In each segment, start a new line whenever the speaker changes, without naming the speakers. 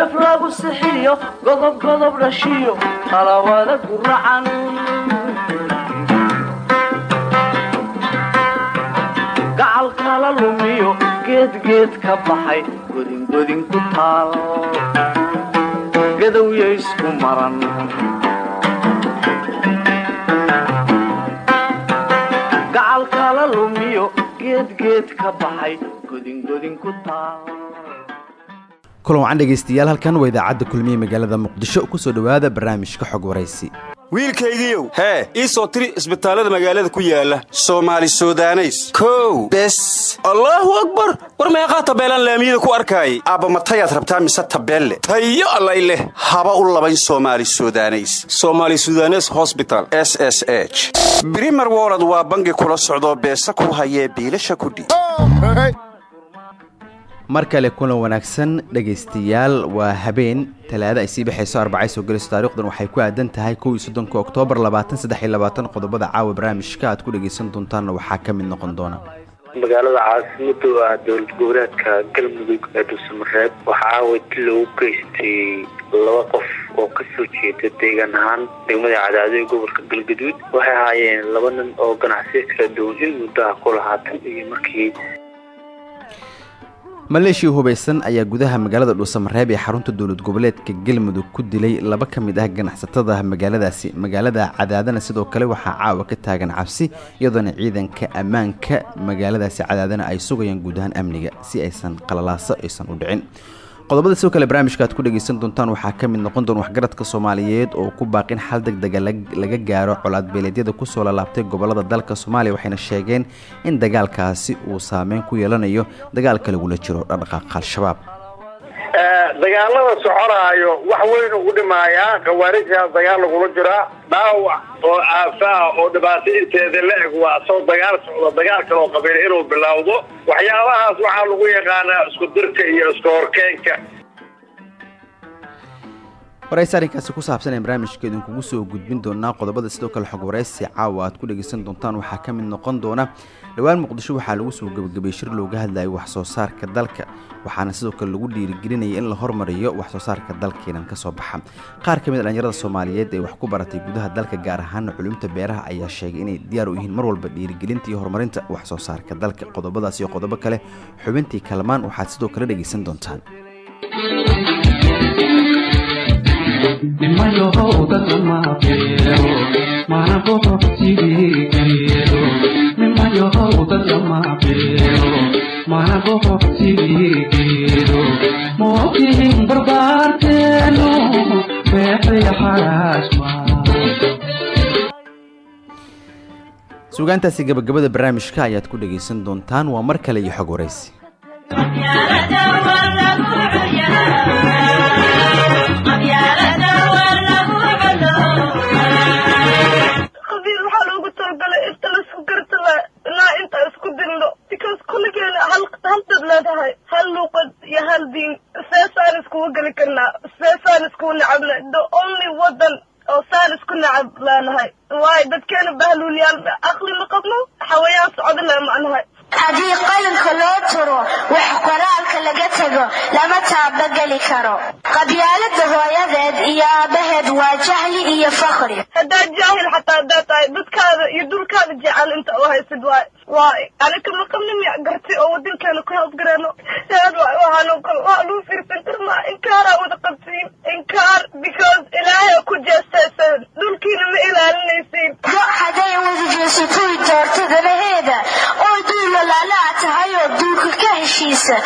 gafgaf lagu sixiyo godob godob dhashiyo qalawada guracan gacal kala lumiyo geedgeed ka baxay godingodin ku taal. Gadowya isku maran. Gacal kala lumiyo geedgeed ka baxay godingodin ku taal
kulan wacan dhegaystayaal halkan waa idaacadda kulmiye magaalada muqdisho ku soo dhowaada barnaamijka xog waraysi
wiilkaygiiow hee ii soo tiri isbitaallada magaalada ku yaalla soomaali sudaneys. Kow bes. Allaahu akbar! War meeqaa tabeelaan laamiyada ku arkaayay? Aabbamatayaad rabtaa mise tabeelle? Tayo allay leh. Haba u labayn soomaali sudaneys. Somaali sudanes hosbital s s h. Brimer wolod waa bangi kula socdoo beesa ku hayee biilasha kudhi
mar kale kulan wanaagsan dhegaystayaal waa habeen. Talaada ay sii baxayso arbacay soo gelayso taarikhdan waxay ku aadan tahay kow iyo soddonka oktoobar labaatan saddex iyo labaatan. Qodobada caawa barnaamijka aad ku dhagaysan doontaanna waxaa ka mid noqon doona.
Magaalada caasimada oo ah dowlad goboleedka galmudug ee dhuusamareeb waxaa caawa dil loogu geystay laba qof oo ka soo jeeda deegaan ahaan. Degmada cadaado ee gobolka galgaduud waxay ahaayeen laba nin oo ganacsiyo kala duwan in muddaha ku lahaatan iyo markii
maleeshiya hubaysan ayaa gudaha magaalada dhuusamareeb ee xarunta dowlad goboleedka galmudug ku dilay laba ka mid ah ganacsatada magaaladaasi. Magaalada cadaadana sidoo kale waxaa caawa ka taagan cabsi iyadoona ciidanka ammaanka magaaladaasi cadaadana ay sugayaan guud ahaan amniga si aysan qalalaaso aysan u dhicin qodobada sidoo kale barnaamijka aad ku dhagaysan doontaan waxaa ka mid noqon doona waxgaradka soomaaliyeed oo ku baaqin xal degdega laga gaaro colaad beeleedyada ku soo lalaabtay gobollada dalka soomaaliya waxayna sheegeen in dagaalkaasi uu saameyn ku yeelanayo dagaalka lagula jiro dhaqdhaqaaqa al-shabaab
dagaalada soconaayo wax weyn ugu dhimaayaa khawaarijaa dagaal lagula jiraa dhaawac oo aafaa oo dhibaato inteeda la eg waa soo dagaal socda dagaal kaloo qabiil inuu bilowdo. Waxyaabahaas waxaa lagu yaqaanaa isku dirka iyo isku horkeenka.
Waraysi arrinkaasi ku saabsan ee barnaamijka idinkugu soo gudbin doonaa qodobada sidoo kale xog waraysi caawa aad ku dhagaysan doontaan waxaa ka mid noqon doona. Dhowaan muqdisho waxaa lagu soo gebagabay shir looga hadlayo wax soo saarka dalka waxaana sidoo kale lagu dhiirigelinaya in la hormariyo wax soo saarka dalkeenan ka soo baxa. Qaar ka mid a dhalinyarada soomaaliyeed ee wax ku baratay gudaha dalka gaar ahaana culumta beeraha ayaa sheegay inay diyaar u yihiin mar walba dhiirigelinta iyo horumarinta wax soo saarka dalka. Qodobadaas iyo qodobo kale xubintii kalmaan waxaad sidoo kale dhagaysan doontaan sugaantaasi gabagabada barnaamijka ayaad ku dhagaysan doontaan waa mar kale iyo xog waraysi
because kulligeena hal dad leedahay hal luuqad iyo hal diin seesaan iskugu geli karnaa seesaan iskugu nacabna the only wadan oo saan isku nacab leenahay waayo dadkeena bahluulyaal aqli ma qabno xawayaan socdana macnahay
haddii qalinka loo turo wax qoraalka laga tego lama taabageli karo. Qabyaalada hooyadeed iyo aabbaheed waa jahli iyo fakri
haddaad jaahil xataa haddaad tahay dadkaada iyo dulkaada jecel inta u haysid waay waay aniga ma qabni miya garti oo wadinkeena ku waay waxaanu waxaanu fiirsan karnaa inkaaraa wada qabtiin inkaar because ilaahay ku jeestayseen dhulkiina ma ilaalinaysiin.
Go hadday wada jeesatoy doorto danaheeda oo duula laalaa tahay oo duulka ka heshiisa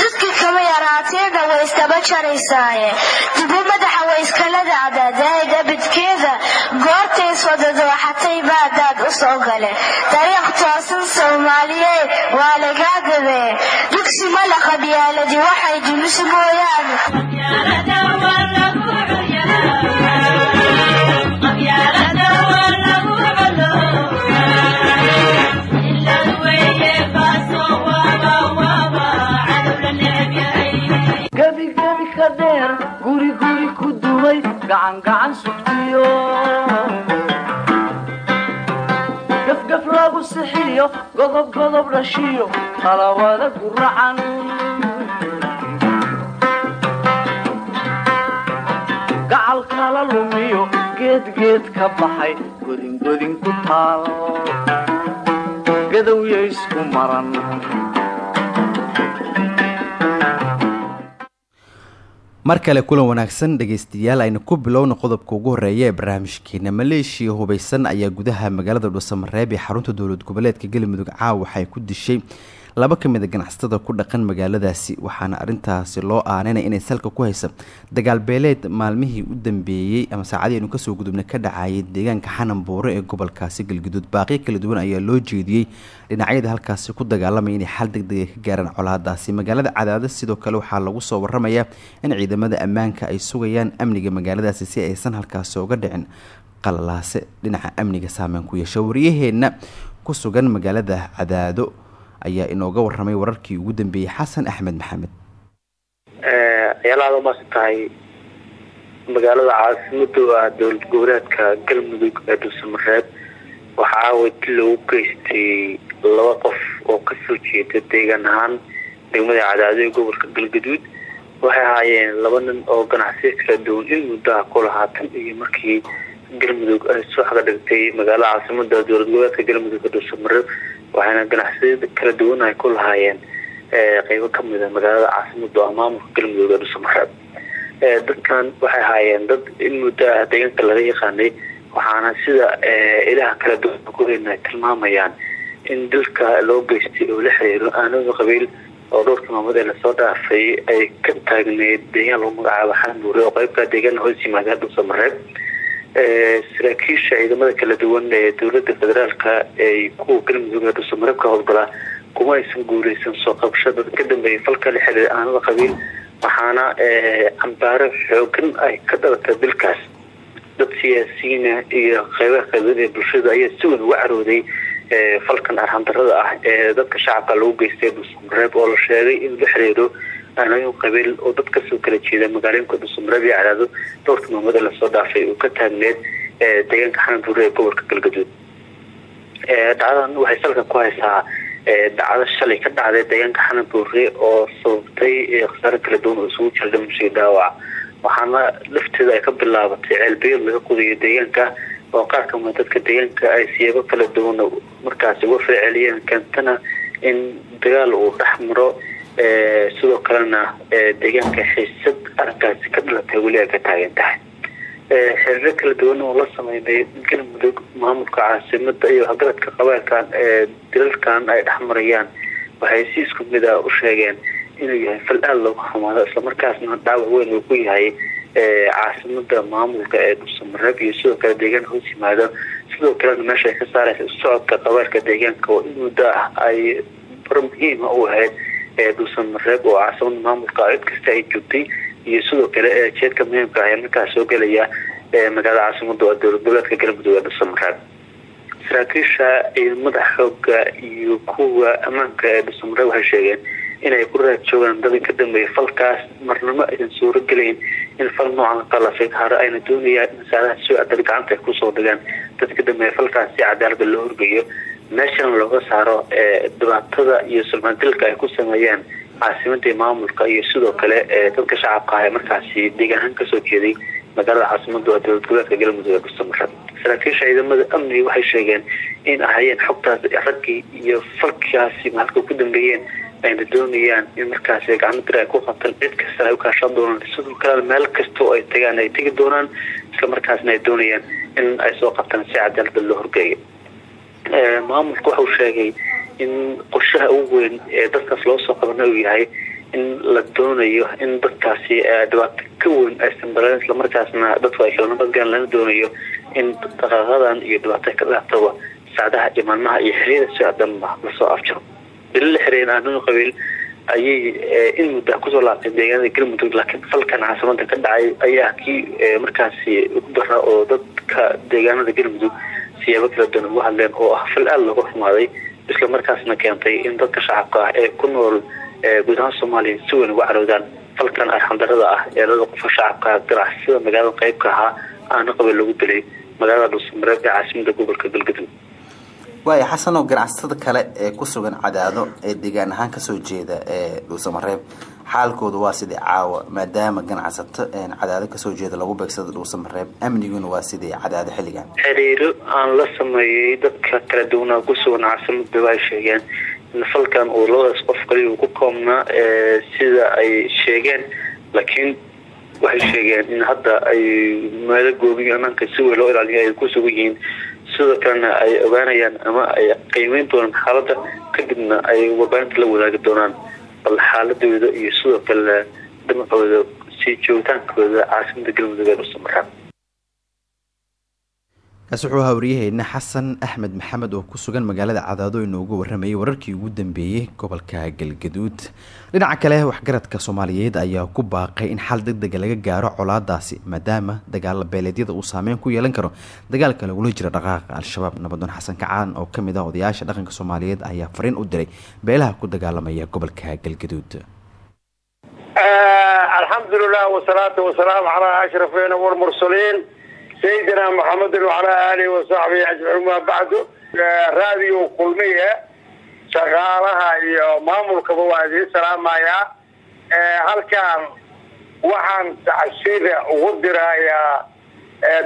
dadka kama yaraateena way iskaba jaraysaaye dibu madaxa way iskala dacdaadaayda bidkeeda goortays wadadooxatay baadaad u soo gale dariiq toosan soomaaliyeed waa lagaa gadee dugsi mala qabyaaladi waxay dulis mooyaane
gebi gebi ka dheer guri guri ku dumay gacan gacan sugtiyo sixiyo godob godob dhashiyo qalawada guracan kala lumiyo geedgeed ka baxay godingodin ku taal gadowya isku maran
mar kale kulan wanaagsan dhegaystayaal aynu ku bilowna qodobka ugu horreeya ee barnaamijkeena. Maleeshiya hubeysan ayaa gudaha magaalada dhuusamareeb ee xarunta dowlad goboleedka galmudug caawa waxay ku dishay laba ka mid a ganacsatada ku dhaqan magaaladaasi. Waxaana arintaasi loo aaneynaya inay salka ku haysa dagaal beeleed maalmihii u dambeeyey ama saacadii aynu ka soo gudubna ka dhacayay deegaanka xanan buure ee gobolkaasi galguduud. Baaqiyo kala duwan ayaa loo jeediyey dhinacyada halkaasi ku dagaalamaya inay xal degdega ka gaaraan colaadaasi. Magaalada cadaado sidoo kale waxaa lagu soo waramayaa in ciidamada ammaanka ay sugayaan amniga magaaladaasi si aysan halkaasi uga dhicin qalalaase dhinaca amniga saameyn ku yeesha wariyaheenna ku sugan magaalada cadaado ayaa inooga waramay wararkii ugu dambeeyey xasan axmed maxamed.
Ayaalaada umaadsan tahay magaalada caasimada ah dowlad goboleedka galmudug ee dhuusamareeb waxaa caawa dil geystay laba qof oo ka soo jeeda deegaan ahaan degmada cadaado gobolka galgaduud. Waxay ahaayeen laba nin oo ganacsiya kala duwan in muddaha ku lahaa tan iyo markii galmudug ay soo xaga dhigtay magaalada caasimada dowlad goboleedka galmudug ee dhuusamareeb waxayna ganacsiya kala duwan ay ku lahaayeen qeybo ka mid a magaalada caasimada oo maamulka galmudug ee dhuusamareeb dadkan waxay ahaayeen dad in muddo ah deegaanka laga yaqaanay waxaana sida ilaha kala duwan kuheyna ay tilmaamayaan in dilka loo geystay oo la xiriiro aanada qabiil oo dhowrka maamud ee la soo dhaafay ay ka taagneyd deegaan lagu magacaabo xanbuure oo qeybka deegaana hoos yimaada dhuusamareeb saraakiisha ciidamada kala duwan ee dowladda federaalka ee kuwa galmudug ee dhuusamareeb ka howlgalaa kuma aysan guuleysan soo qabashada. Ka dambeeyay falka la xiriira aanada qabiil waxaana cambaaro xoogan ay ka dhalatay dilkaas. Dad siyaasiyiina iyo qeybaha kala duwan ee bulshada ayaa si weyn uga carooday falkan arxandarada ah ee dadka shacabka lagu geystay dhuusamareeb oo la sheegay in la xiriiro aanooyin qabiil oo dad ka soo kala jeeda magaalooyinka dhuusamareeb iyo cadaado dhowrka maamud ee la soo dhaafay uu ka taagneed deegaanka xananbuure ee gobolka galgaduud dhacdadan waxay salka ku haysaa dhacdo shalay ka dhacday deegaanka xananbuure oo sababtay khasaaro kala duwan oo isugu jira dhimasho dhaawac. Waxaana lafteeda ay ka bilaabatay ceelbeyood laga qudayo deegaanka oo qaar kamida dadka deegaanka ay siyaabo kala duwan markaasi uga falceliyeen keentana in dagaal uu dhex sidoo kalena deegaanka xiisad arrinkaasi ka dhalatay weli ay ka taagan tahay. Xiriiro kala duwan oo la sameynay galmudug maamulka caasimada iyo hagaradka qabailkan ee dilalkan ay dhex marayaan waxay si isku mid a u sheegeen inuu yahay fal aada looga xumaado islamarkaasna dhaawac weyn uu ku yahay caasimada maamulka ee dhuusamareeb iyo sidoo kale deegaan hoos yimaado. Sidoo kalena meesha ay ka saareysa socodka qabailka deegaanka oo in muddo ah ay bar muhiima u ahayd dhuusamareeb oo caasimada maamulka cid kasta ay joogtay iyo sidoo kale jeedka muhiimka ah ee markaas soo gelaya magaalada caasimada oo dowlad goboleedka galmudug ee dhuusamareeb saraakiisha ciidamada xooga iyo kuwa ammaanka ee dhuusamareeb waxay sheegeen inay ku raad joogaan dadii ka dambeeya falkaas marnamo aysan suuro gelayn in fal noocan qalafay hare ayna doonayaan in saadaha soo adal gacanta ay ku soo dhigaan dadka ka dambeeya falkaas si cadaalada loo horgeeyo meeshana looga saaro dhibaatada iyo sulmaandilka ay ku sameeyaan caasimadii maamulka iyo sidoo kale dadka shacabka ah ee markaasi deegaanahaan ka soo jeeday magaalada caasimada dowlad goboleedka galmudug ee dhuusamareeb saraakiisha ciidamada amniga waxay sheegeen in ahayeen xogtaas raggii iyo falkaasi maalka ku dambeeyeen ayna doonayaan in markaasi gacmo dir ay ku qabtaan. Cid kasta ay u kaashaan doonaan sidoo kalena meel kasta oo ay tagaan ay tegi doonaan isla markaasna ay doonayaan in ay soo qabtaan si cadaalada loo horgeeyo maamulka waxau sheegay in qorshaha ugu weyn ee dadkaas loo soo qabana uu yahay in la doonayo in dadkaasi dhibaato ka weyn aysan baleen islamarkaasna dadku ay kala nabadgaan lana doonayo in dhaqaaqadan iyo dhibaato ka dhaataba saacadaha iyo maalmaha iyo xeriyada si dhanba la soo afjaro. Dali la xireen aanooyin qabiil ayay in muddo ku soo laabteen deegaanada galmudug laakiin falkan caasimada ka dhacay ayaa kii markaasi ugu dara oo dadka deegaanada galmudug siyaabo kala duwan ugu hadleen oo ah fal aada looga xumaaday isla markaasna keentay in dadka shacabka ah ee ku nool guud ahaan soomaaliya si weyn uga carowdaan falkan arxandarada ah ee lada qofka shacabka ganacsida magaalada qeybka ahaa aana qabiil lagu dilay magaalada dhuusamareeb ee caasimada gobolka galgaduud
waaya xasan oo ganacsatada kale ee ku sugan cadaado ee deegaan ahaan ka soo jeeda ee dhuusamareeb xaalkooda waa sidii caawa maadaama ganacsato cadaado ka soo jeeda lagu beegsada dhuusamareeb amniguna waa sidii cadaado xilligan.
Xiriiro aan la sameeyey dadka kala duwanaa ku sugan caasimada ay sheegeen. In falkan uu labadaas qof kaliya uu ku koobnaa sida ay sheegeen laakiin waxay sheegeen in hadda ay meelo goobiyo ammaanka si weyn loo ilaaliyo ay ku sugan yihiin sidoo kalena ay ogaanayaan ama ay qiimeyn doonaan xaaladda kadibna ay warbaahinta la wadaagi doonaan bal xaaladooda iyo sidoo kale damacooda sii joogitaankooda caasimada galmudug ee dhuusamareeb
kaasi wuxuu ahaa waryaheena xasan axmed maxamed oo ku sugan magaalada cadaado inoogu waramayay wararkii ugu dambeeyey gobolka galgaduud. Dhinaca kale waxgaradka soomaaliyeed ayaa ku baaqay in xal deg dega laga gaaro colaadaasi maadaama dagaala beeleedyada uu saameyn ku yeelan karo. Dagaalka lagula jira dhaqaaqa al-shabaab nabadoon xasan kacaan oo ka mid ah odayaasha dhaqanka soomaaliyeed ayaa fariin u diray beelaha ku dagaalamaya gobolka galgaduud.
Alxamdulilah wasalaatu wasalaamu calaa ashrafina walmursaliin sayidina maxamedin wacalaa aalihi wasaxbihi ajmaciin maa bacdu raadiyo kulmiye shaqaalaha iyo maamulkaba waa idiin salaamayaa halkan waxaan tacsiida ugu dirayaa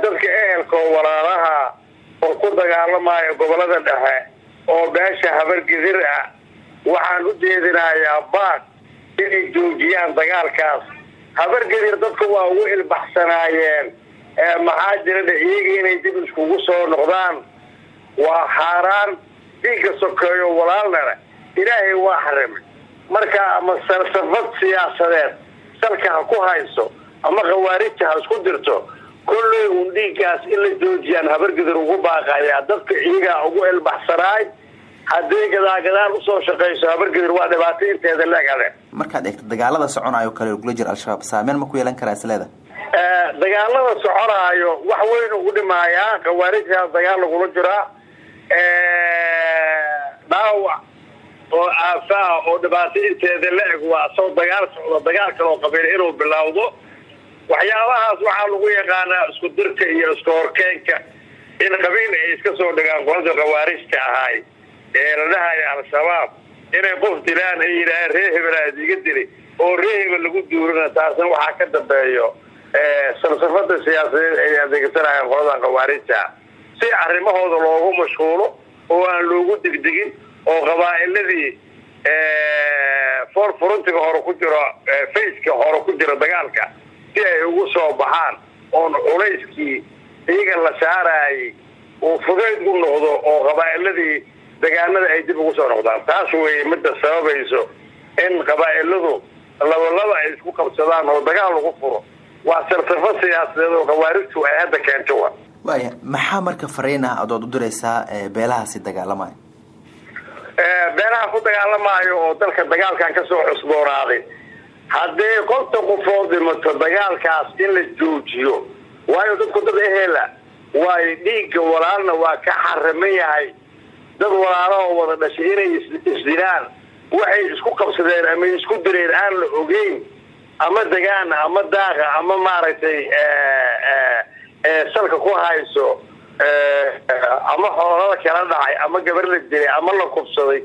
dadka ehelka oo walaalaha oo ku dagaalamaya gobollada dhexe oo beesha habargedir ah. Waxaan u jeedinayaa baad inay joojiyaan dagaalkaas. Habargedir dadka waa ugu ilbaxsanaayeen maxaa jirada iyaga inay dib iskugu soo noqdaan? Waa xaaraan dhiigga sokeeyo walaalnana ilaahay waa xarimay. Marka ama salsafad siyaasadeed salka ha ku hayso ama khawaarijta ha isku dirto kolley uun dhiiggaas in la joojiyaan habargedir ugu baaqayaa dadka iyagaa ugu ilbaxsanaay hadday gadaagadaal u soo shaqayso habargedir waa dhibaato inteeda leegade
markaad eegto dagaalada soconayo kale lagula jiro al-shabaab saameyn ma ku yeelan karaa isleeda
dagaalada soconaayo wax weyn ugu dhimaayaa khawaarijtaas dagaal lagula jiraa dhaawac oo aafaa oo dhibaato inteeda la-eg waa soo dagaal socdo dagaal kaloo qabiil inuu bilowdo. Waxyaabahaas waxaa lagu yaqaanaa isku dirka iyo isku horkeenka in qabiil ay iska soo dhigaan qolada khawaarijta ahaay. Ee la dhahaya al-shabaab inay qof dilaan ay yidhaaheen ree hebel aad iga dili oo ree hebel lagu duurina taasna waxaa ka dambeeyo salsafada siyaasadeed ay adeegsanayaan qoladan khawaarijta si arrimahooda loogu mashquulo oo aan loogu degdegin oo qabaa'iladii for furuntiga hore ku jiro faceka hore ku jira dagaalka si ay ugu soo baxaan oon culayskii iyaga la saarayay uu fudayd u noqdo oo qabaa'iladii dagaalada ay dib ugu soo noqdaan. Taas weeye midda sababayso in qabaa'iladu labalaba ay isku qabsadaan oo dagaal lagu furo waa salsafo siyaasadeed oo khawaarijtu ay hadda keento wa
waaya maxaa marka fariin ah adood u diraysaa beelahaasi dagaalamaya
beelaha ku dagaalamaayo oo dalka dagaalkan ka soo cusboonaaday haddii qofta qofood dhimato dagaalkaas in la joojiyo waayo dadku dad ehela waayo dhiigga walaalna waa ka xariman yahay dad walaalahoo wada dhashay inay isdilaan waxay isku qabsadeen ama isku direen aan la ogeyn ama degaana ama daaqa ama maaragtay salka ku hayso ama xoolada kala dhacay ama gabar la dilay ama la kubsaday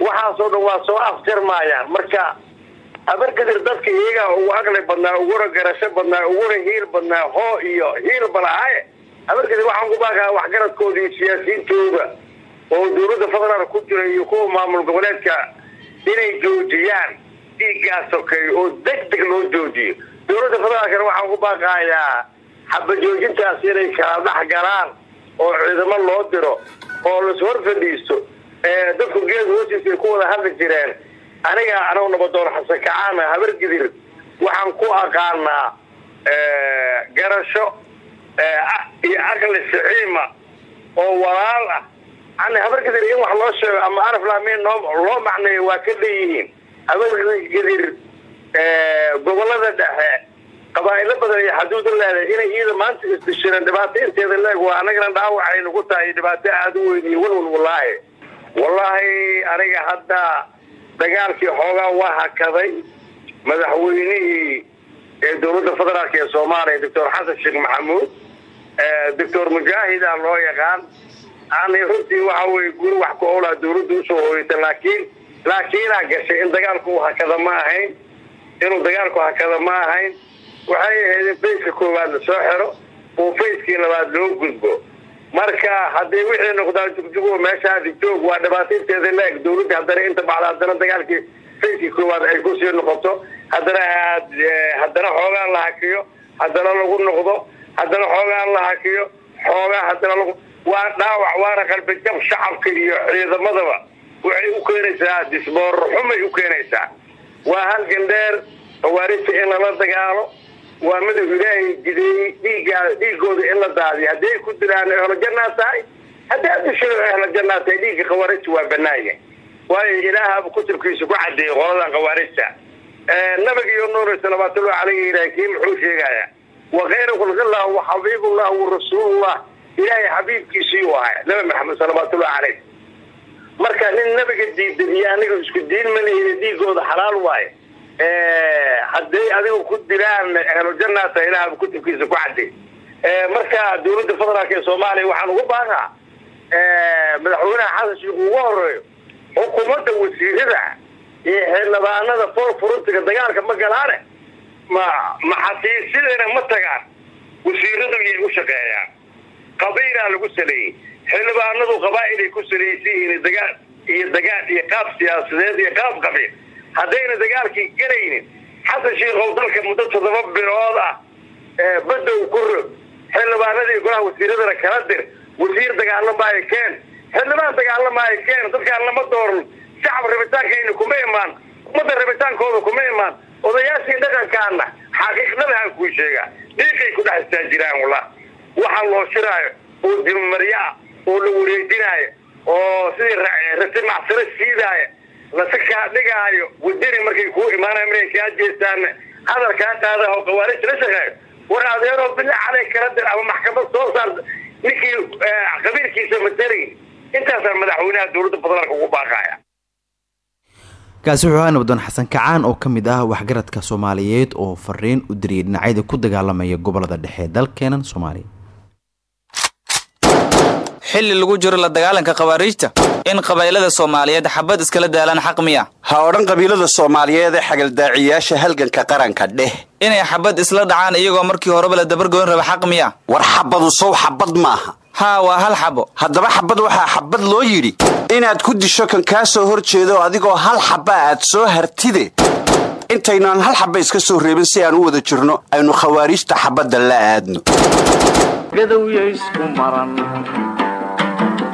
waxaasoo dhan waa soo afjarmaayaan marka habargadir dadka iyagaa ugu aqli badnaa uguna garasho badnaa uguna hiil badnaa hoo iyo hiil balaaye habargadir waxaan ku baaqaa waxgaradkooda iyo siyaasiyiintooda oo dawladda federaalk ku jira iyo kuwa maamul goboleedka inay joojiyaan dhiiggaas sokeeyo oo deg deg loo joojiyo dawladda federaalkana waxaan ku baaqayaa xaba joojintaas inay kala dhex galaan oo ciidamo loo diro oo lashor fadhiisto dadku geed hoostiisa ay ku wada hadli jireen. Aniga anagu nabadoon xasan kacaana habargidir waxaan ku aqaanaa garasho iyo aqli siciima oo walaal ah. Habargidir in wax loo sheego ama araflamin loo macneeyo waa ka leeyihiin habargidir gobollada dhexe qabaa'ilo badan iyo xaduud u leedahay inay iyada maanta isdishireen dhibaato inteeda leeg waa anagana dhaawacay nagu tahay dhibaato aada u weyn iyo walwal wallaahi wallaahi aniga hadda dagaalkii xoogaa waa hakaday madaxweynihii ee dowladda federaalk ee soomaaliya doctor xasan sheekh maxamuud doctor mujaahida loo yaqaan yani runtii waxa weye guri wax ku oolaa dawladda u soo hooyata laakiin laakiinaa gashay in dagaalku hakada ma ahayn inuu dagaalku hakada ma ahayn waxay ahayd in fayska koowaad la soo xiro oo fayskii labaad loo gudbo. Marka haddii wixii noqdaan jugjugo meeshaadi joog waa dhibaataynteeda la-eg dawladda haddana inta bacda haddana dagaalkii fayskii koowaad ay ku sii noqoto haddana haddana xoogaa la hakiyo haddana lagu noqdo haddana xoogaa la hakiyo xoogaa haddana lagu waa dhaawac waana qalbijab shacabka iyo ciidamadaba waxay u keenaysaa disboor xumay u keenaysaa. Waa hal gandheer hawaarita in lala dagaalo. Waa midab ilaahay jideeyey dhiigaa dhiigooda in la daadiyo. Hadday ku diraan ehlo jannaa tahay haddii adisho ehlo jannaa tahay dhiigga khawaarija waa banaanya waayo ilaahaba kutubkiisa ku cadeeyey qoladan khawaarija nabigiiyo nuur salawaatullahi caleyhi ilahay kii muxuu sheegaya wa khayra khulqillah wa xabiibullah wa rasuulullah ilaahay xabiibkiisii ahay nabi maxamed salawaatullahi caleyh marka nin nabiga diidan iyo aniga isku diin malihida dhiigooda xalaal waaye. Hadday adiga ku diraan ehlo jannata ilaahaba kutubkiisa ku cadey marka dawladda federaalk ee soomaaliya waxaan ugu baaqaa madaxweynaha xasan sheikh ugu horeeyo xukuumadda wasiirada iyo xildhibaanada for furuntiga dagaalka ma galaane? Ma maxasiisyadana ma tagaan? Wasiiradu iyay u shaqeeyaan. Qabiilaa lagu saleeyey xildhibaanadu qabaa'ilay ku salaysan yihiin dagaal iyo dagaal iyo qaab siyaasadeed iyo qaab qabiil haddayna dagaalkii gelaynin xasan sheikow dalka muddo toddoba bilood ah badow ku rog xildhibaanadii golaha wasiiradana kala dir wasiir dagaalamaayo keen xildhibaan dagaalamaayo keen dadkaan lama dooran shacab rabitaankayna kuma imaan ummadda rabitaankooda kuma imaan odayaashii dhaqankaana xaqiiqnadahaan kuu sheegaa dhiiqay ku dhex istaajiraan walla waxaa loo shiraayo oo dimamaryaa oo la wareejinaayo oo sidii rati macsaro siidaaya lasakaa dhigaayo wadani markay kuu imaanaya markay kaa jeestaan hadal kaa qaada oo qawaarij la shaqeeyo. War adeeroo bila caley kala dir ama maxkamad soo saar ninkii qabiilkiisa matalay intaasaan madaxweynaha dowladda federaalka ugu baaqaya
kaasi wuxuu ahaa nabdoon xasan kacaan oo ka mid ah waxgaradka soomaaliyeed oo fariin u diriyay dhinacyada ku dagaalamaya gobollada dhexe dalkeenan soomaaliya
xilli lagu jiro la dagaalanka khawaariijta. In qabaylada soomaaliyeed xabad iskala daalaan xaq miya.
Ha odhan qabiilada soomaaliyeed ee xagaldaaciyaasha halganka qaranka dheh.
Inay xabad isla dhacaan iyagoo markii horeba la dabargoyn raba xaq miya.
War xabadu sow xabad maaha.
Haa waa hal xabo.
Haddaba xabad waxaa xabad loo yidhi inaad ku disho kan kaa soo hor jeedo adigoo hal xaba aad soo hartide. Intaynaan hal xaba iska soo reebin si aan u wada jirno aynu khawaariijta xabadda la aadno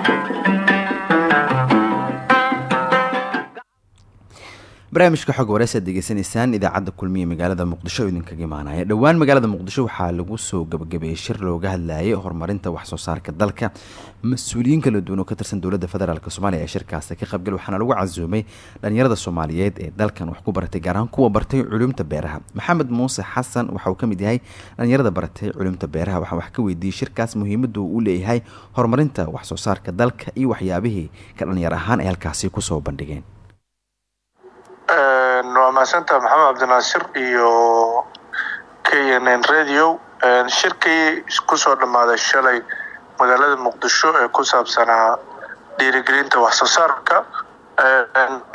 isku maran
barnaamijka xog wareysaad degeysanaysaan idaacadda kulmiye magaalada muqdisho oo idinkaga imaanaya. Dhowaan magaalada muqdisho waxaa lagu soo gabagabeeyey shir looga hadlayay horumarinta wax soo saarka dalka. Mas'uuliyiin kala duwan oo ka tirsan dowladda federaalk soomaaliya ee shirkaasi ka qaybgal waxaana lagu casuumay dhalinyarada soomaaliyeed ee dalkan wax ku baratay gaar ahaan kuwa bartay culumta beeraha. Maxamed muuse xasan waxa uu ka mid yahay dhalinyarada baratay culumta beeraha waxaan wax ka weydiiyey shirkaas muhiimadu uu leeyahay horumarinta wax soo saarka dalka iyo waxyaabihii ka dhalinyar ahaan ay halkaasi ku soo
bandhigeen mahadsantaha maxamed cabdinaasir iyo k n n radio. Shirkii ku soo dhammaaday shalay magaalada muqdisho ee ku saabsanaa dhiirigelinta wax soo saarka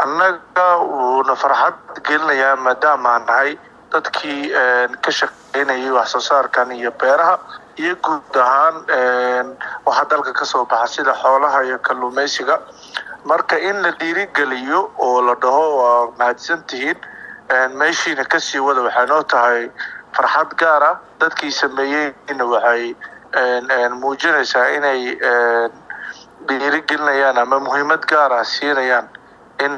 annaga wuuna farxad gelinayaa maadaama aan nahay dadkii ka shaqeynayay wax soo saarkan iyo beeraha iyo guud ahaan waxaa dalka ka soo baxa sida xoolaha iyo kalluumeysiga marka in la dhiirigeliyo oo la dhaho waa mahadsan tihiin meeshiina ka sii wada waxay noo tahay farxad gaar ah dadkii sameeyeyna waxay muujinaysaa inay dhiirigelinayaan ama muhiimad gaar ah siinayaan in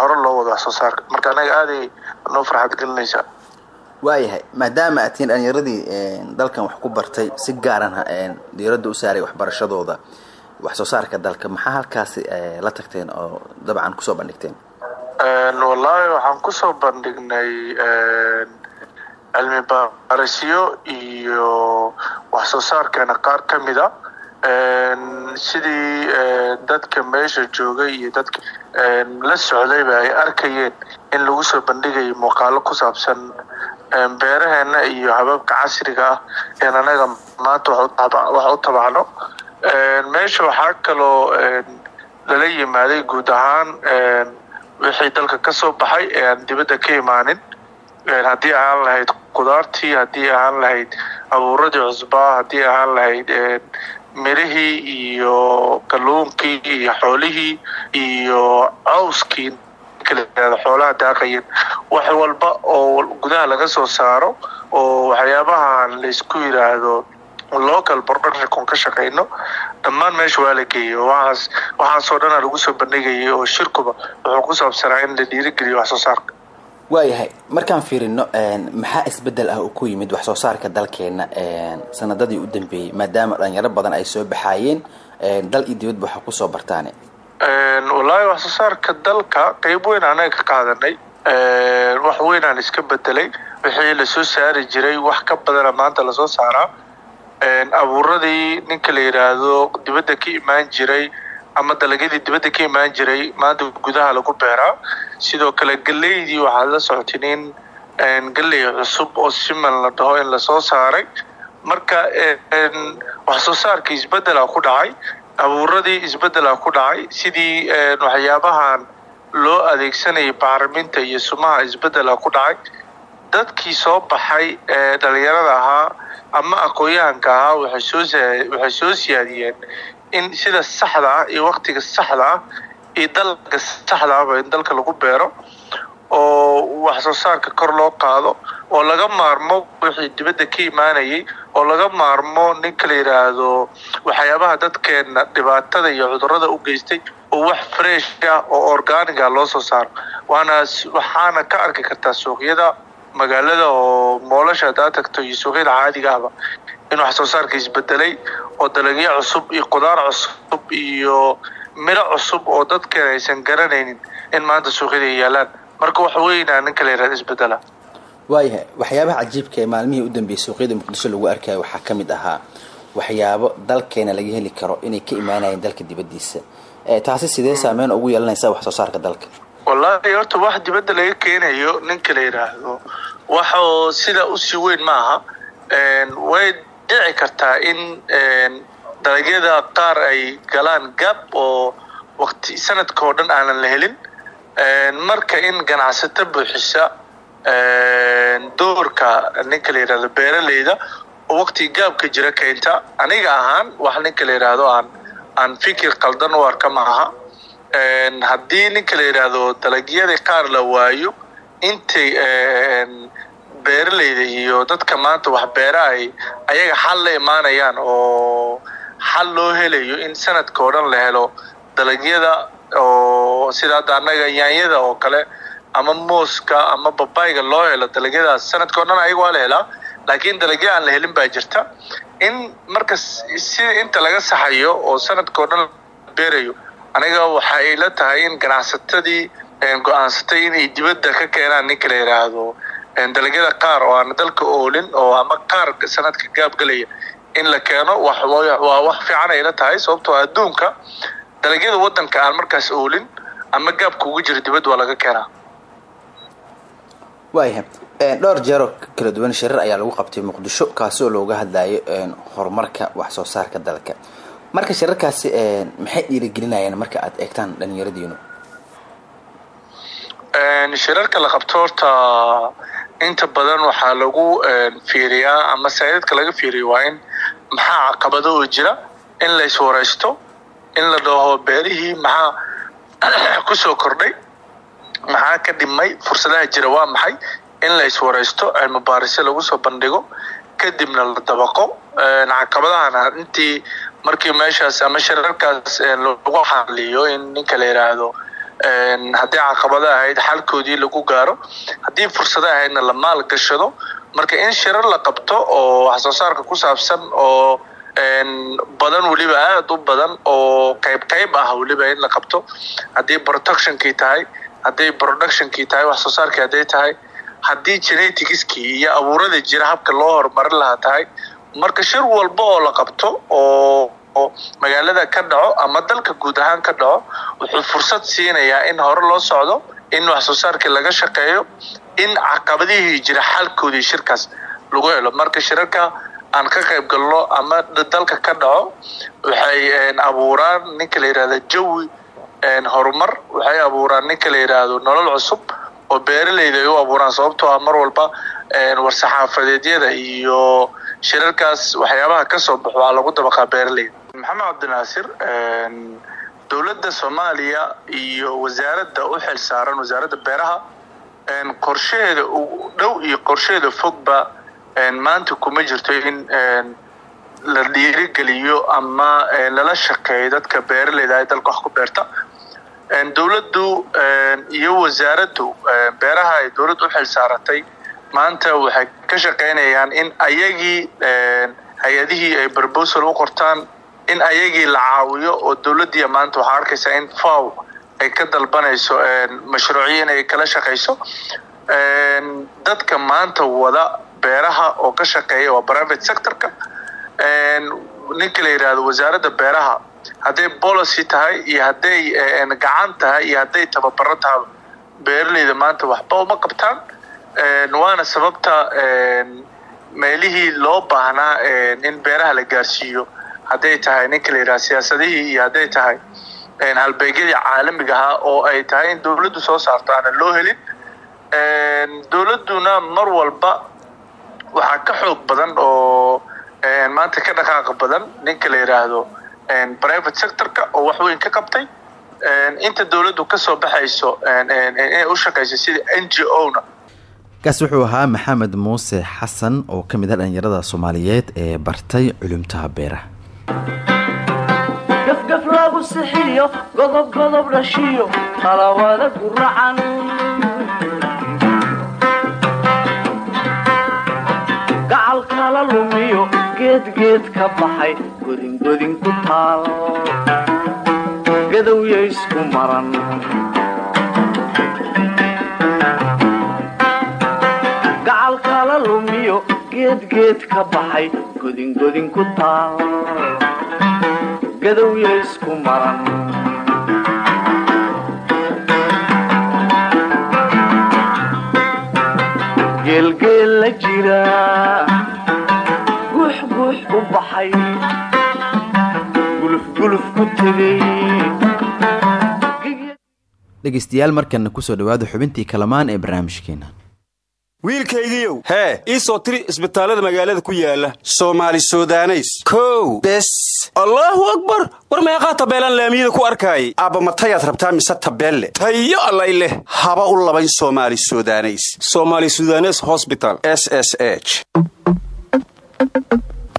hore loo wado wax soo saarka. Marka anaga aaday noo farxad gelinaysaa.
Waayahay maadaama aad tihiin dhalinyaradii dalkan wax ku bartay si gaarana diiradda u saaray waxbarashadooda wax soo saarka dalka. Maxaa halkaasi la tagteen oo dabcan ku soo bandhigteen?
Wallaahi waxaan ku soo bandhignay cilmi baarisyo iyo wax soo saarkeena qaar ka mida sidii dadka meesha joogay iyo dadka la socdayba ay arkayeen in lagu soo bandhigayo muuqaalo ku saabsan beeraheena iyo hababka casriga ah een anaga maanta wax u tabacno meesha waxaa kaloo lala yimaaday guud ahaan wixii dalka ka soo baxay ee aan dibadda ka imaanin. Haddii ahaan lahayd qudaartii haddii ahaan lahayd abuuradii cusbaa haddii ahaan lahayd mirihii iyo kalluunkii iyo xoolihii iyo cawskii xoolaha daaqayen wax walba oo gudaha laga soo saaro oo waxyaabahan laysku yidhaahdo local production ka shaqayno dhammaan meesha waa la geeyey waxaas waxaasoo dhana lagu soo bandhigayay oo shirkuba wuxuu ku saabsanaa in la dhiirigeliyo wax soo saarka
waayahay markaan fiirino maxaa isbeddel ah oo ku yimid wax soo saarka dalkeena sanadadii u dambeeyey maadaama dhalinyaro badan ay soo baxaayeen dal iyo dibadba waxa ku soo bartaane?
Wallaahi wax soo saarka dalka qeyb weyn anaga ka qaadanay. Wax weynaan iska bedelay wixii la soo saari jiray wax ka badana maanta la soo saaraa abuuradii ninka la yidhaahdo dibadda ka imaan jiray ama dalagyadii dibadda ka imaan jiray maanta gudaha lagu beeraa sidoo kale galeydii waxaad la socotin in galey cusub oo siman la dhaho in la soo saaray. Marka wax soo saarkii isbedela ku dhacay abuuradii isbedela ku dhacay sidii waxyaabahan loo adeegsanayay bacriminta iyo sumaha isbedela ku dhacay dadkii soo baxay ee dhalinyarada ahaa ama aqoon-yahanka ahaa waxay soo siyaadiyeen in sida saxda ah iyo waktiga saxda ah iyo dalka saxda ahba in dalka lagu beero oo wax soo saarka kor loo qaado oo laga maarmo wixii dibadda ka imaanayay oo laga maarmo ninka la yidhaahdo waxyaabaha dadkeena dhibaatada iyo cudurrada u geystay oo wax fresh ah oo organiga loo soo saaro. Waana waxaana ka arki kartaa suuqyada magaalada oo moolasha haddaad tagto iyo suuqyada caadiga ahba in wax soo saarka isbedelay oo dalagyo cusub iyo qudaar cusub iyo miro cusub oo dadkeena aysan garanaynin in maanta suuqyada ay yaalaan. Marka wax weynaa ninka la yidhahda isbedela
waayahay waxyaabaha cajiibka ee maalmihii u dambeeyey suuqyada muqdisho lagu arkayo waxaa ka mid ahaa waxyaabo dalkeena laga heli karo inay ka imaanayeen dalka dibaddiisa. Taasi sidee saameyn ugu yeelanaysa wax soo saarka dalka
wallaahi horta wax dibadda laga keenayo ninka la yidhaahdo waxoo sida u sii weyn maaha way dhici kartaa in dalagyada qaar ay galaan gab oo waqti sanadka oo dhan aanan la helin. Marka in ganacsato buuxisa doorka ninka la yidhahdo beeraleyda oo waqtiga gaabka jira keenta aniga ahaan wax ninka la yidhaahdo aan aan fikir qaldan u arka maaha haddii ninka la yidhaahdo dalagyada qaar la waayo intay beeraleyda iyo dadka maanta wax beera ay ayaga xal la imaanayaan oo xal loo helayo in sanadka oo dhan la helo dalagyada oo sida hadda annaga yaanyada oo kale ama mooska ama babayga loo helo dalagyadaas sanadka o dhan ayaga waa la helaa. Laakiin dalagyo aan la helin baa jirta. In marka si inta laga saxayo oo sanadka o dhan beerayo aniga waxay la tahay in ganacsatadii go'aansatay inay dibadda ka keenaan ninka la yidhaahdo dalagyada qaar oo aan dalka oolin oo ama qaar sanadka gaabgelaya in la keeno waa wax fiican ay la tahay sababtoo adduunka dalagyada waddanka aan markaas oolin ama gaabka ugu jira dibadda waa laga keenaa.
Waayahay dhowr jeeroo kala duwan shirar ayaa lagu qabtay muqdisho kaasi oo looga hadlayo horumarka wax soo saarka dalka marka shirarkaasi maxay dhiirigelinayaan marka aad eegtaan dhalinyaradiinu
shirarka la qabto horta inta badan waxaa lagu fiiriyaa ama saidadka laga fiiriyo waa in maxaa caqabado oo jira in la iswaraysto in la dhaho beerihii maxaa ku soo kordhay maxaa ka dhimay fursadaha jira waa maxay in la iswaraysto cilmi baarisyo lagu soo bandhigo kadibna la dabaqo. Caqabadahana intii markii meeshaas ama shirarkaas lagu xaliyo in ninka la yidhaahdo haddii caqabado ahayd xalkoodii lagu gaaro haddii fursado ahaydna la maal gashado marka in shirar la qabto oo wax soo saarka ku saabsan oo badan weliba aada u badan oo qayb qayb ah weliba in la qabto haddii protectionkii tahay hadday productionkii tahay wax soo saarkii hadday tahay haddii geneticskii iyo abuurada jira habka loo horumarin lahaa tahay marka shir walba oo la qabto oo magaalada ka dhaco ama dalka guud ahaan ka dhaco wuxuu fursad siinayaa in hore loo socdo in wax saarkii laga shaqeeyo in caqabadihii jira xalkoodii shirkaas lagu helo. Marka shirarka aan ka qayb galno ama dalka ka dhaco waxay abuuraan ninka la yidhahda jawi horumar. Waxay abuuraan ninka la yidhaahdo nolol cusub oo beeraleyda ay u abuuraan sababtoo ah mar walba war-saxaafadeedyada iyo shirarkaas waxyaabaha ka soo baxo waa lagu dabaqaa beeraleyda maxamed cabdinaasir dowladda soomaaliya iyo wasaaradda u xil saaran wasaaradda beeraha qorshaheeda dhow iyo qorshaheeda fogba maanta kuma jirto in la dhiirigeliyo ama lala shaqeeyo dadka beeraleyda ay dalka wax ku beerta. Dowladdu iyo wasaaraddu beeraha ay dowladdu u xil saaratay maanta waxay ka shaqaynayaan in ayagii hay'adihii ay barbosal u qortaan in ayagii la caawiyo oo dowladdiiya maanta waxaa arkaysaa in faw ay ka dalbanayso mashruuciyo in ay kala shaqayso. Dadka maanta wada beeraha oo ka shaqeeya waa private sectorka. Ninka la yidhaahdo wasaaradda beeraha hadday policy tahay iyo hadday gacan tahay iyo hadday tababaro tahaba beeraleyda maanta waxba uma qabtaan waana sababta meelihii loo baahnaa in beeraha la gaarsiiyo. Hadday tahay ninka la yidhaha siyaasadihii iyo hadday tahay halbeegyadii caalamiga ahaa oo ay tahay in dowladdu soo saarto aanan loo helin. Dowladduna mar walba waxaa ka xoog badan oo maanta ka dhaqaaqa badan ninka la yidhaahdo private sectorka oo wax weyn ka qabtay. Inta dowladdu ka soo baxayso inay u shaqayso sida n g o na
kaas wuxuu ahaa maxamed muuse xasan oo ka mid ah dhalinyarada soomaaliyeed ee bartay culumtaha beeraha.
Gafgaf lagu sixiyo godob godob dhashiyo qalawada guracan gacal kala lumiyo geedgeed ka baxay godingodin ku taal. Gadowya isku maran geedgeed ka baxay godingodin ku taal gadowya isku maran geelgeel la jira guux guux u baxay gulufguluf ku tegay
dhegeystayaal markana ku soo dhawaada xubintii kalamaan ee barnaamijkeena
wiilkaygiiow hee ii soo tiri isbitaallada magaalada ku yaalla soomaali sudaneys. Kow. Bes. Allaahu akbar. War meeqaa tabeelaan laamiyada ku arkaayay? Aabba matayaad rabtaa mise tabeelle? Tayo allay leh. Haba u labayn soomaali sudaneys. Somaali sudanes hosbital s s h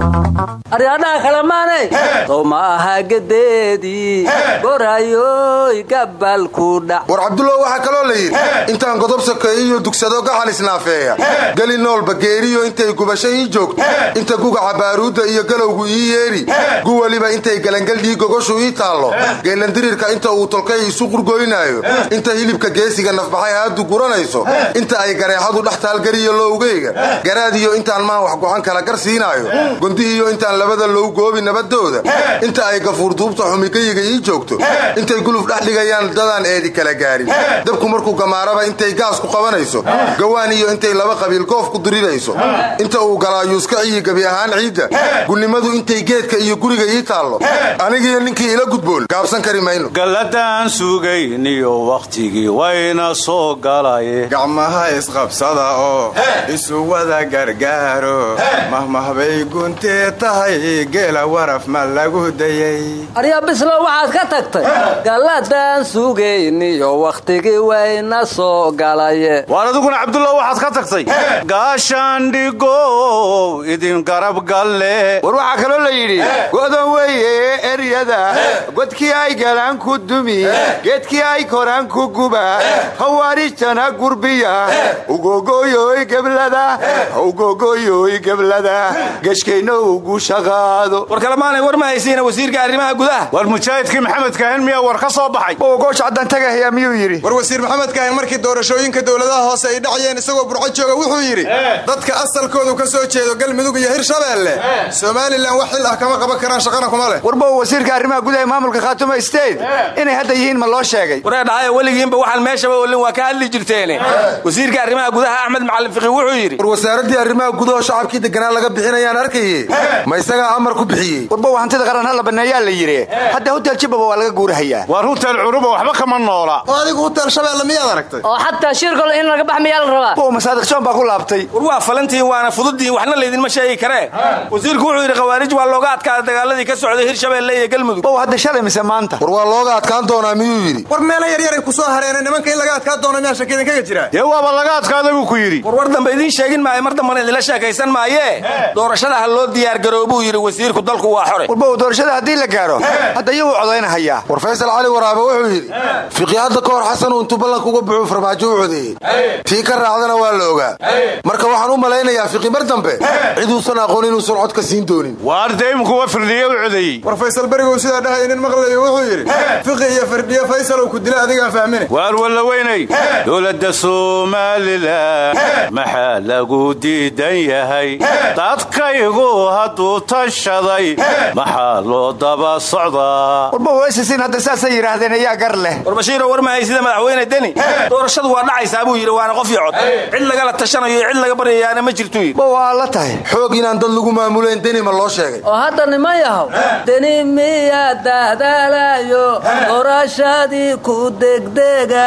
aryaadhaha kalamaane sow ma aha gedeedii gorayoy gabalku dhac
war cabdullow waxaa kaloo la yidhi intaan godob sokeeye iyo dugsado gacal isnaafeeya geli noolba geeriyo intay gubasho ii joogto. Inta gugaca baaruudda iyo galowgu ii yeedhi gu weliba intay galangeldhii gogoshu ii taallo. Geelandirirka inta uu tolkay isu qurgoynaayo inta hilibka geesiga nafbaxay haadu guranayso. Inta ay gareexadu dhex taalgariyo lowgeyga garaadiyo intaan maan wax gocan kala gar siinaayo gondihiiyo intaan labada low goobi nabadooda. Inta ay gafuurduubta xumigayiga ii joogto. Intay guluf dhex dhigayaan dadaan eedi kala gaarin. Dabku markuu gamaaraba intay gaas ku qabanayso. Gawaan iyo intay laba qabiil goof ku dirirayso inta uu galaayuuska iyo gebi ahaan ciidda. Gunnimadu intay geedka iyo guriga ii taallo. Anigiyo ninkii ila gudboon gaabsan kari mayno.
Galladaan sugayniyo wakhtigii wayna soo galaye
gacmaha isqabsada oo isu wada gargaaro. Mahmahbay guntee tahay geela waraf ma lagu dayay.
Arya bislo waxaad ka tagtay. Galladaan sugayniyo wakhtigii wayna soo galaye
waar adiguna cabdullah waxaad ka tagtay. Gaashaandhigow idin garab galle.
War waxaa kaloo la yidhi go'dan weeye eryada godkii ay galaan ku dumi geedkii ay koraan ku guba. Khawaarijtana gurbiya. Ugogoyoy geblada qaado
war ma haysiina wasiirka arrimaha gudaha.
War mujaahidkii maxamed kaahin miyaa war ka soo baxay?
Bow goosh caddaan tagahayaa miyuu yidhi?
War wasiir maxamed kaahin markii doorashooyinka dowladaha hoose ay dhacayeen isagoo burco jooga wuxuu yidhi dadka asalkoodu ka soo jeedo galmudug iyo hirshabeelle somalilan wax xil ah kama qaban karaan shaqana kuma leh.
Warbow wasiirka arrimaha gudaha maamulka khaatuma state inay hadda yihiin ma loo sheegay.
Waree dhahayo weligiinba waxaan meeshaba olin waa ka hadli jirteene. Wasiirka arrimaha gudaha axmed macalin fiqi wuxuu yidhi
wasaaraddii arrimaha gudaho shacabkii deganaa laga bixinayaan arkaye ma isagaa amar ku bixiyey?
Warbow hantida qaran hala banneeyaa la yidhi hadda hotel jibaba waa laga guurahayaa
war hutel curuba waxba kama noola.
Oo adigu hutel shabeelle miyaad aragtay?
Oo xataa shirkol in laga bax miyaa la rabaa.
Bow masaadiq joon baa ku laabtay.
War waa falantihiin waana fududdihiin waxna laydinma sheegi karee wasiirku wuxuu yidhi khawaarij waa looga adkaada dagaaladii ka socday hirshabeelle iyo galmudug.
Bow hadda shalay mise maanta.
War waa looga adkaan doonaa miyuu yidhi?
War meelo yaryaray ku soo hareena nimanka in laga adkaan doono miyaa shaki idinkaga jiraa
dee waaba laga adkaaday buu ku yidhi.
War war dambe idiin sheegin maayo mar dambana idinla sheekaysan maayee doorashada ha loo diyaargaroo buu yidhi wasiirku dalku waa xore
warbow doorashada haddii la gaaro hadda iyuu codaynahayaa.
War faysal cali waraabe wuxuu yidhi fiqi hadda ka hor xasan uu intuu ballanka uga buxuu farmaajo u codeeyey tii ka raacdana waa la ogaa. Marka waxaan u malaynayaa fiqi mar dambe ciduusan aqoon inuusan cod ka siin doonin.
Waar dee imkuwa firdhiye u codeeyey
war faysal berigow sidaa dhahaya nin maqlayo wuxuu yidhi fiqi iyo firdhiye faysalow ku dila adigaan fahmine.
Waar walla weynay. Dowladda somalilan maxaa lagu diidan yahay dadkaygu hadduu tashaday. Maxaa loo daba socdaa?
Warbow waysisin hadda saasay yidhaahdeen ayaa gar leh.
War bashiiro war mahay sida madaxweyne deni? Doorashadu waa dhacaysaa buu yidhi waana qof iyo cod cid lagala tashanayo iyo cid laga baryayaana ma jirtu
bow waa la tahay.
Xoog inaan dad lagu maamuleen deni ma loo sheegay.
Oo hadda niman yahow deni miyaa daadaalayo doorashadii ku degdega.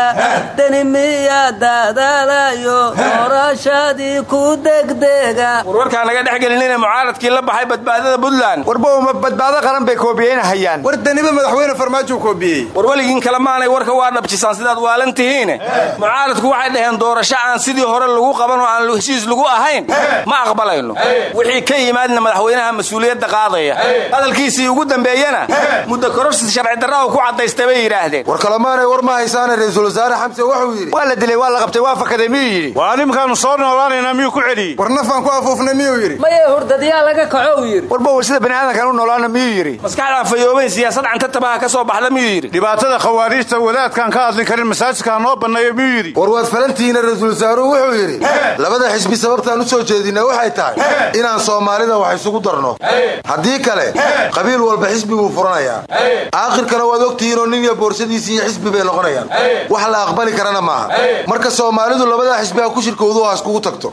Deni miyaa daadaalayo doorashadii ku degdega.
War warkaa naga dhex gelinina mucaaradkii la baxay badbaadada puntland.
Warbow ma badbaado qaran bay koobiyeynahayaan
war deniba madaxweyne farmaajo koobiyey.
War weligiin kale maanay warka waa dhabjisaan sidaad waalan tihiine mucaaradku waxay dhaheen doorasho aan sidii hore lagu qaban oo aan heshiis lagu ahayn. Ma aqbalayno. Wixii ka yimaadna madaxweynaha mas'uuliyadda qaadaya. Hadalkiisii ugu dambeeyena muddo kororsi sharci darra oo ku caddaystay bay yidhaahdeen.
War kalemaanay war ma haysaane ra'iisul wasaare xamse wuxuu yidhi
waa la dilay waa la qabtay waa fakaday miyuu yidhi?
Waa soo noolaanaynaa miyuu ku celiyey
war nafaan ku afuufnay miyuu yidhi.
Maye hurdadyaa laga kaco u yidhi.
Warbow sida baniaadankan u noolaana miyuu yidhi.
Maskaxdaan fayoobayn siyaasad canta tabaha ka soo baxda miyuu yidhi.
Dhibaatada khawaariijta wadaadkaan ka hadli karin masaajidka ha noo banneeyo miyuu yidhi.
War waad falantihiina ra'iisul wasaaruhu wuxuu yidhi labada xisbi sababtaan u soo jeedina waxay tahay inaan soomaalida wax isugu darno. Haddii kale qabiil walba xisbi buu furanayaa. Aakhirkana waad ogtihiinoo nin iyo boorsadiisi iyo xisbi bay noqonayaan. Wax la aqbali karana maaha. Marka soomaalidu labadaa xisbi ha ku shirkoodu ha iskugu tagto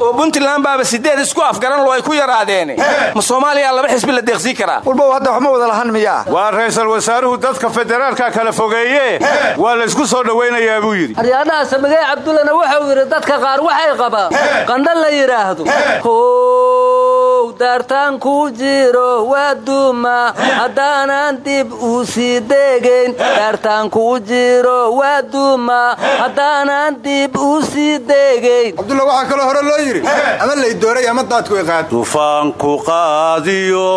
puntland baaba sideed isku afgaran loo ay ku yaraadeene ma soomaaliya laba xisbi la deeqsii karaa
warbow hadda waxma wada lahan miyaa
waa ra'iisul wasaaruhu dadka federaalka kala fogeeye waa la isku soo dhowaynayaa buu yidhi.
Aryaadhaha samigay cabdullana wuxuu yidhi dadka qaar waxay qabaan. Qandha la yidhaahdo. How daartaan ku jiro waa duuma. Haddaanan dib u sii degayn daartaan ku jiro waa duuma. Haddaanan dib u sii degayn
cabdulla waxaa kaloo hore loo yidhi ama laydooray ama daadku iqaad
dufaanku qaadiyo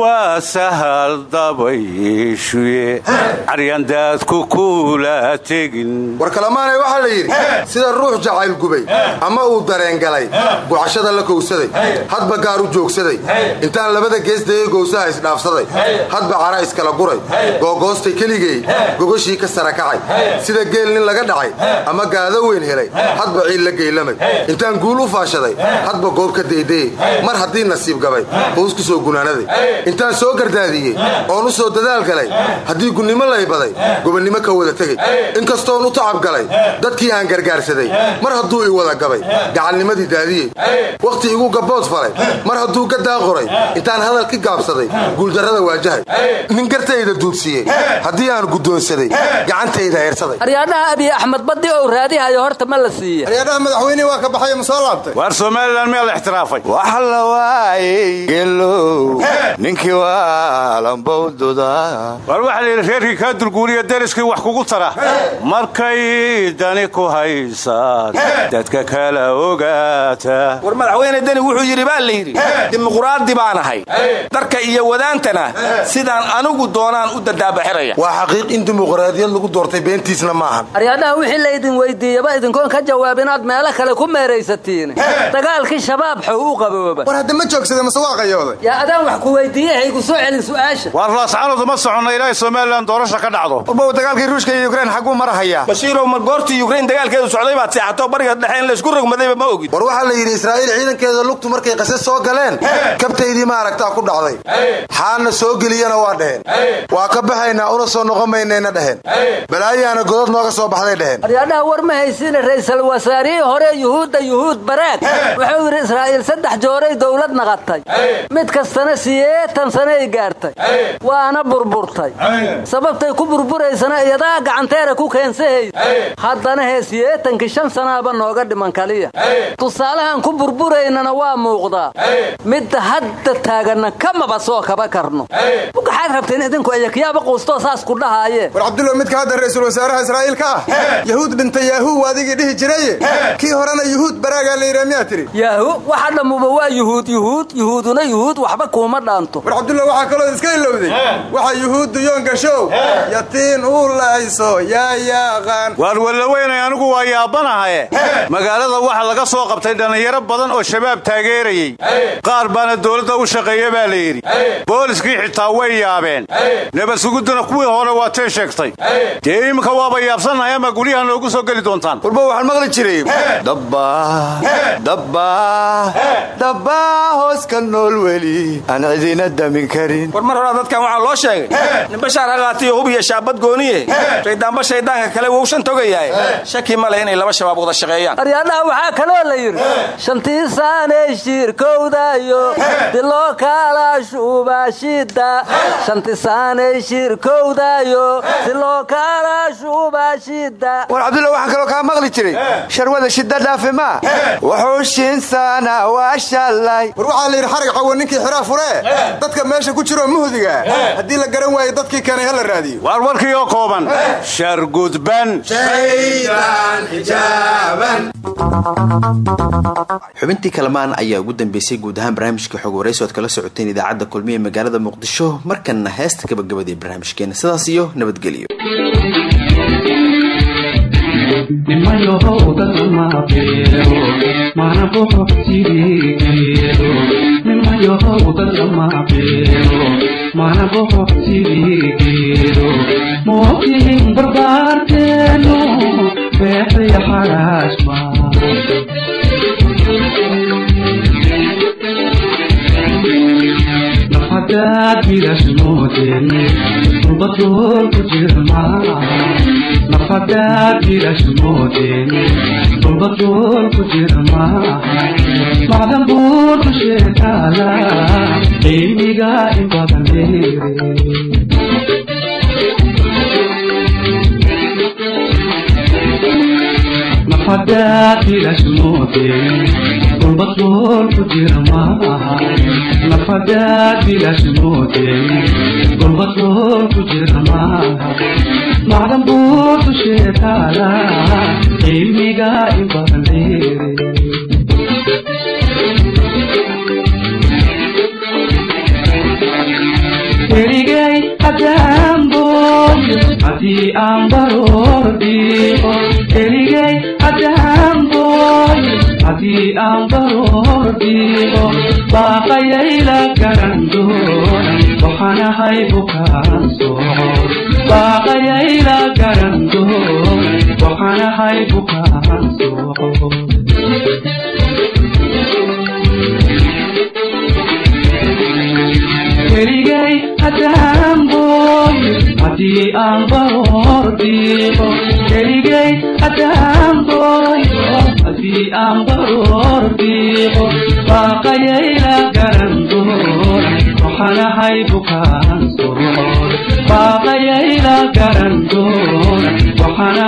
waa sahal dabayshuye. Caryandaadku kula tegin.
War kalemaanay waxaa la yidhi sida ruux jacayl gubay ama uu dareengalay bucashada la kowsaday hadba gaar u joogsaday intaan labada geesdayey gowsaha isdhaafsaday hadba cara iskala guray googoostay keligey gogoshii ka sara kacay sida geel nin laga dhacay ama gaado weyn helay hadba ciil la geylamay. Intaan guul u faashaday hadba goob ka daydayey mar haddii nasiib gabay hoos ku soo gunaanaday intaan soo gardaadiyey oon u soo dadaal galay haddii gunnimo laybaday gobonnimo ka wada tegey inkastoon u tacab galay dadkii aan gargaarsaday mar hadduu i wada gabay gacalnimadii daadiyey. Wakhti igu gabbood falay mar hadduu gadaa qoray intaan hadalki gaabsaday guuldarrada waajahay nin gartayda duubsiyey haddii aan guddoonsaday gacantayda eersaday
aryaadhaha abiy axmed baddi ou raadihayo horta ma la siiya
aryaadhaha madaxweynihii waa ka baxay ma soo laabtay
somalilan la ixtiraafay
waxa la waayey gelow ninkii waalanbowduda
waar waxaa layidhi reerkii kaa dulguuriya deriskii wax kugu tara markay dani ku haysaan dadka kala ogaata
war madaxweyne deni wuxuu yidhi baa la yidhi dimuqraadi baan ahay darka iyo wadaantana sidaan anigu doonaan u dadaabaxiraya
waa xaqiiq in dimuqraadiyad lagu doortay beentiisna maahan
aryaadhaha wixii laydin weydiiyaba idinkoon ka jawaab inaad meelo kale ku meeraysatiin dagaalkii shabaab xow u qabooba
war hadda ma joogsada mase waa qayooday
yaa adaan wax ku weydiiye haygu soo celin su'aasha.
Waar laascaanood ma soconna ilaahay somalilan doorasha ka dhacdo.
Warbow dagaalkii ruushka iyo yukrain xagguu marahayaa
bashiirow ma goortii yukrain dagaalkeedu socday? Baad seexato bariga dhexe in laysku rogmadayba ma ogid.
War waxaa la yidhi israa'iil ciidankeeda lugtu markay qase soo galeen. Kabtaydii ma aragtaa ku dhacday. Xaanna soo geliyana waa dheheen. Waa ka baxaynaa una soo noqon maynayna dheheen balaayaana godad nooga soo baxday dheheen.
Aryaadhaha war ma haysiine ra'iisul wasaarihii hore yuhuudda yuhuud baraag wuxuu yidhi israa'iil saddex jooray dowlad naqatay. Mid kastana siyeetan sanay gaartay. Waana burburtay. Sababtay ku burburaysana iyadaa gacanteera ku keensahays haddana hee siyeetankii shan sanaaba nooga dhiman kaliya. Tusaalahan ku burburaynana waa muuqdaa. Midda hadda taaganna kamaba soo kaba karno. Waxaad rabteen idinku ayakyaaba quustoo saas ku dhahaaye.
War cabdullow midka hadda ra'iisul wasaaraha israa'iil ka ah yahuud dhintay yaahuu adigii dhihi jiraye kii horena yuhuud baraagaa la yidhaa miyaa tidhi
yaahu waxa dhammuba waa yuhuud yuhuud yuhuuduna yuhuud waxba kuuma dhaanto.
War cabdullow waxaa kaloo iska ilowday. Waxa yuhuuddu yoon gashow yatiin uu lahayso yaa yaaqaan
waar wallaweynay anigu waa yaabanahaye magaalada waxa laga soo qabtay dhallinyaro badan oo shabaab taageerayey qaar baana dowladda u shaqeeya baa la yidhi. Booliskii xitaa way yaabeen. Nabadsugudduna kuwii hore waa tee sheegtay. Dee iminka waaba yaabsannahay ama guryaha noogu soo geli doontaan.
Warbow waxaan maqli jiray. Dabba dabba dabba hoos ka nool weli. Aan cidina damin karin.
War mar horaa dadkan waxaa loo sheegay. Ninbashaar ha qaatiyo hub iyo shaabad gooniye. Shayddaanba shayddaanka kale wuu shan togayahay. Shaki ma leh inay laba shabaab wada shaqeeyaan.
Aryaadhaha waxaa kaloo la yidhi shantii saanay shirkowdayo diloo kaala shuubashida shanti saanay shirkowdayo diloo kaala shuubashida
war cabdulla waxaan kaloo kaa maqli jiray. Sharwada shidda dhaafi
war waxaa la yidhi xarag cawo ninkii xiraa furee dadka meesha ku jiroo muhdiga. Haddii la garan waayo dadkii keenay ha la raadiyo.
Waar warkii oo kooban. Shargudban
xubintii kalamaan ayaa ugu dambeysay guud ahaan barnaamijka xog waraysi oad kala socoteen idaacadda kulmiye magaalada muqdisho markanna heesta gabagabadii barnaamijkeena. Sidaas iyo nabadgelyo
nimayow dadama beero mana boxo sidigeedo nimayow dadama beero mana boxo sidigeedo mootiin barbaarteenu beexaya xaraashma nafadaad bilash moodeen rubadool ku jirmaa nafadaad bilash moodeen rubadool ku jirmaa macdan buur dusheetaala cilmiga in badan dheere nafadaad bilash moodeen rubadool ku jirmaa nafadaad bilash moodeen rubadool ku jirmaa macdan buur dusheetaala cilmiga in haddii aan baroor dhiiqo baaqayayla garan doona waxaan ahay bukaan soco baaqayayla garan doona waxaan ahay bukaan soco keligay haddaan booyo haddii aan baroor dhiiqo keligay haddaan booyo haddii aan baroor dhiiqo baaqayayla garan doona waxaan ahay bukaan socood baaqayayla garan doona waxaan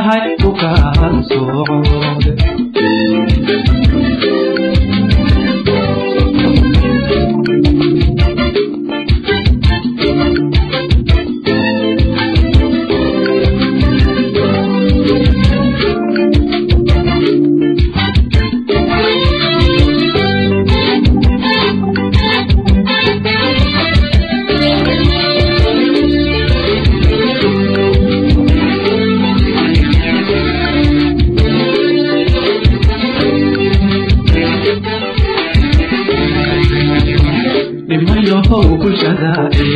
ahay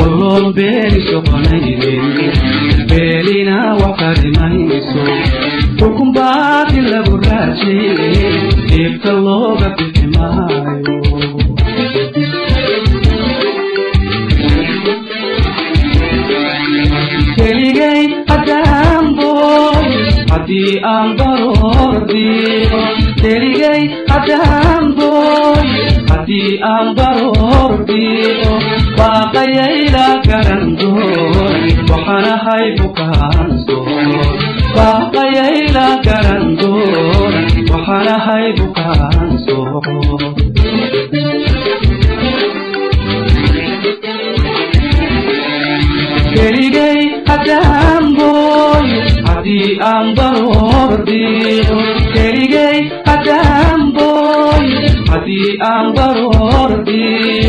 walloon beeni soconaynin beelina wax karimayso xukun baadi lagu raajay deebta looga bixi maayo keligay haddaan booy haddii aan baroor diiqo keligay haddaan booy haddii aan baroor diiqo baaqayayla garan doon waxaan ahay bukaan keligay haddaan booy haddii aan baroor diiqo keligay haddaan booy haddii aan baroor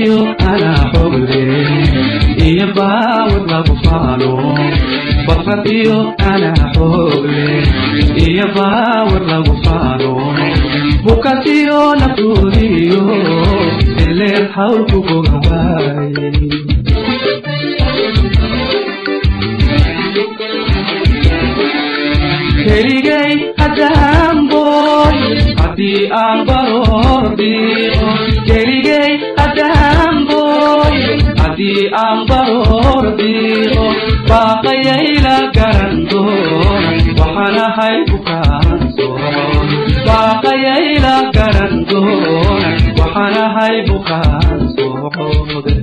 iyo ana xogle iyo baawir lagu faano basad iyo ana xogle iyo baawir lagu faano bukasiyo naftoodiyo ileel hawlku bogan waay keligay haddaan booy haddii aan baroor diiqo keligay booy haddii aan baroor diiqo baaqayayla garan doon waxaan ahay bukaan soon baaqayayla garan doon waxaan ahay bukaan soode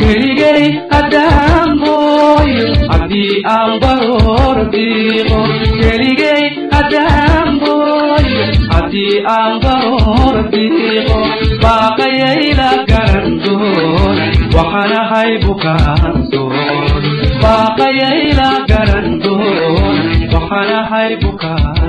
keligay haddaan booyo haddii aan baroor diiqo keligay haddaan booyo haddii aan baroor diiqo baaqayayla garan doona waxaan ahay bukaan soon baaqayayla garan doona waxaan ahay bukaan